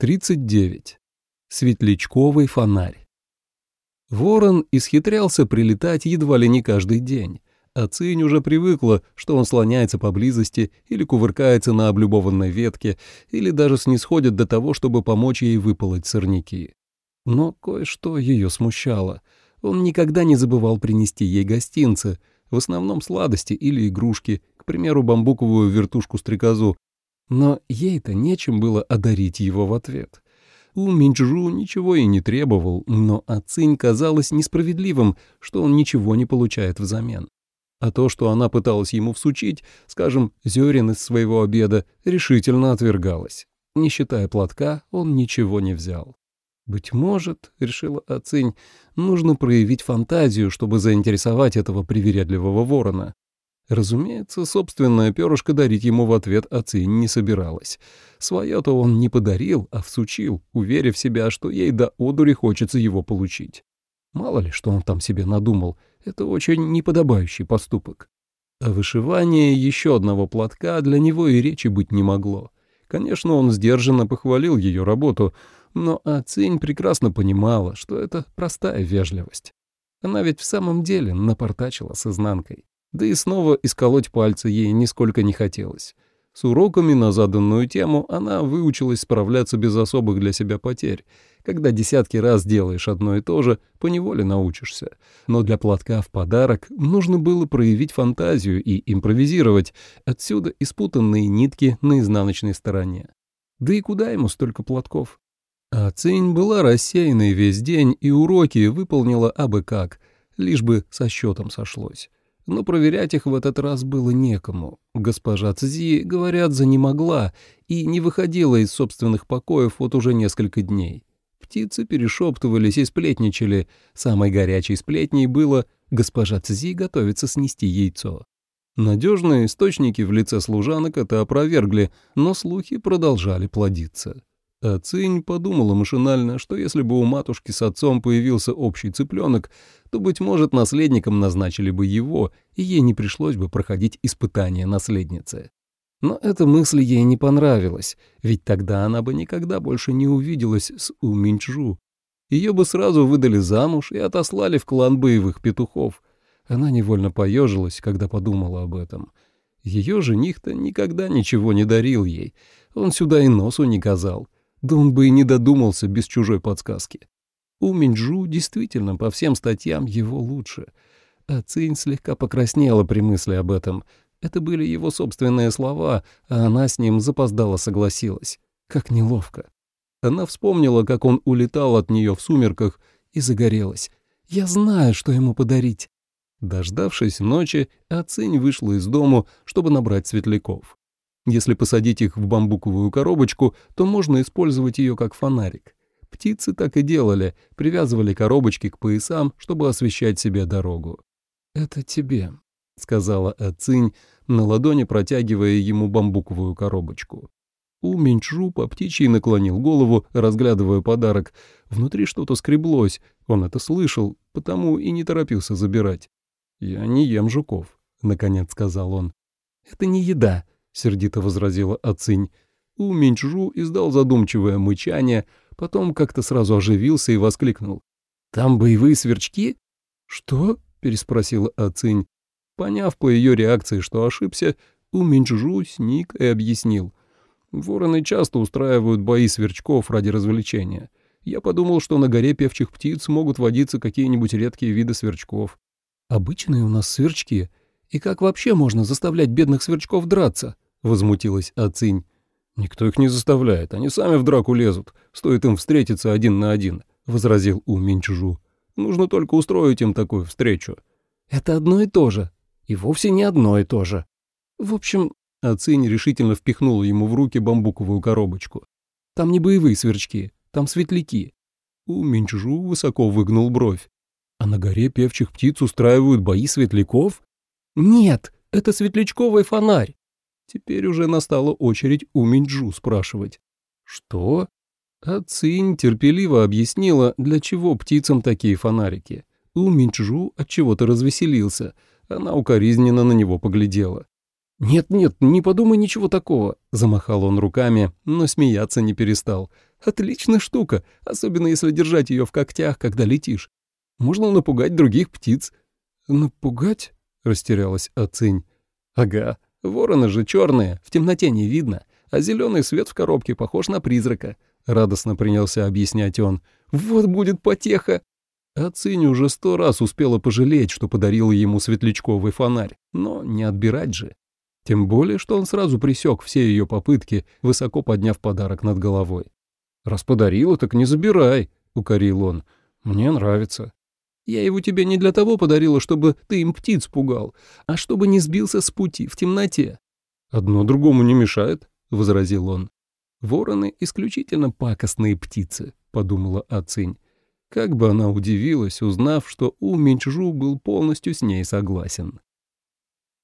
39. Светлячковый фонарь. Ворон исхитрялся прилетать едва ли не каждый день, а Цинь уже привыкла, что он слоняется поблизости или кувыркается на облюбованной ветке, или даже снисходит до того, чтобы помочь ей выполоть сорняки. Но кое-что ее смущало. Он никогда не забывал принести ей гостинцы, в основном сладости или игрушки, к примеру, бамбуковую вертушку-стрекозу, но ей-то нечем было одарить его в ответ. У Минджу ничего и не требовал, но Ацинь казалось несправедливым, что он ничего не получает взамен. А то, что она пыталась ему всучить, скажем, зерен из своего обеда, решительно отвергалось. Не считая платка, он ничего не взял. «Быть может, — решила Ацинь, — нужно проявить фантазию, чтобы заинтересовать этого привередливого ворона. Разумеется, собственное перышко дарить ему в ответ Ацинь не собиралась. Свое-то он не подарил, а всучил, уверив себя, что ей до одури хочется его получить. Мало ли, что он там себе надумал, это очень неподобающий поступок. А вышивание еще одного платка для него и речи быть не могло. Конечно, он сдержанно похвалил ее работу, но Ацинь прекрасно понимала, что это простая вежливость. Она ведь в самом деле напортачила с изнанкой. Да и снова исколоть пальцы ей нисколько не хотелось. С уроками на заданную тему она выучилась справляться без особых для себя потерь. Когда десятки раз делаешь одно и то же, поневоле научишься. Но для платка в подарок нужно было проявить фантазию и импровизировать, отсюда испутанные нитки на изнаночной стороне. Да и куда ему столько платков? А Цинь была рассеянной весь день и уроки выполнила абы как, лишь бы со счетом сошлось но проверять их в этот раз было некому. Госпожа Цзи, говорят, занемогла и не выходила из собственных покоев вот уже несколько дней. Птицы перешептывались и сплетничали. Самой горячей сплетней было «Госпожа Цзи готовится снести яйцо». Надежные источники в лице служанок это опровергли, но слухи продолжали плодиться. А Цинь подумала машинально, что если бы у матушки с отцом появился общий цыпленок, то, быть может, наследником назначили бы его, и ей не пришлось бы проходить испытания наследницы. Но эта мысль ей не понравилась, ведь тогда она бы никогда больше не увиделась с У Минчжу. Ее бы сразу выдали замуж и отослали в клан боевых петухов. Она невольно поежилась, когда подумала об этом. Ее жених-то никогда ничего не дарил ей, он сюда и носу не казал. Да он бы и не додумался без чужой подсказки. У Минджу действительно по всем статьям его лучше. А Цинь слегка покраснела при мысли об этом. Это были его собственные слова, а она с ним запоздала согласилась. Как неловко. Она вспомнила, как он улетал от нее в сумерках, и загорелась. «Я знаю, что ему подарить». Дождавшись ночи, Ацинь вышла из дому, чтобы набрать светляков. Если посадить их в бамбуковую коробочку, то можно использовать ее как фонарик. Птицы так и делали, привязывали коробочки к поясам, чтобы освещать себе дорогу. «Это тебе», — сказала Ацинь, на ладони протягивая ему бамбуковую коробочку. У Минчжу по птичьей наклонил голову, разглядывая подарок. Внутри что-то скреблось, он это слышал, потому и не торопился забирать. «Я не ем жуков», — наконец сказал он. «Это не еда», — сердито возразила Ацинь. У Минчжу издал задумчивое мычание, потом как-то сразу оживился и воскликнул. «Там боевые сверчки?» «Что?» — переспросила Ацинь. Поняв по ее реакции, что ошибся, У Минчжу сник и объяснил. «Вороны часто устраивают бои сверчков ради развлечения. Я подумал, что на горе певчих птиц могут водиться какие-нибудь редкие виды сверчков». «Обычные у нас сверчки. И как вообще можно заставлять бедных сверчков драться?» — возмутилась Ацинь. «Никто их не заставляет, они сами в драку лезут, стоит им встретиться один на один», — возразил У Минчжу. «Нужно только устроить им такую встречу». «Это одно и то же. И вовсе не одно и то же. В общем...» Ацинь решительно впихнула ему в руки бамбуковую коробочку. «Там не боевые сверчки, там светляки». У Минчжу высоко выгнул бровь. «А на горе певчих птиц устраивают бои светляков?» «Нет, это светлячковый фонарь. Теперь уже настала очередь у Минджу спрашивать. «Что?» А Цинь терпеливо объяснила, для чего птицам такие фонарики. У Минджу отчего-то развеселился. Она укоризненно на него поглядела. «Нет-нет, не подумай ничего такого», — замахал он руками, но смеяться не перестал. отличная штука, особенно если держать ее в когтях, когда летишь. Можно напугать других птиц». «Напугать?» — растерялась Ацинь. «Ага, вороны же черные, в темноте не видно, а зеленый свет в коробке похож на призрака», — радостно принялся объяснять он. «Вот будет потеха!» Ацинь уже сто раз успела пожалеть, что подарила ему светлячковый фонарь, но не отбирать же. Тем более, что он сразу присек все ее попытки, высоко подняв подарок над головой. «Раз подарила, так не забирай», — укорил он. «Мне нравится». «Я его тебе не для того подарила, чтобы ты им птиц пугал, а чтобы не сбился с пути в темноте». «Одно другому не мешает», — возразил он. «Вороны — исключительно пакостные птицы», — подумала Ацинь. Как бы она удивилась, узнав, что У Минчжу был полностью с ней согласен.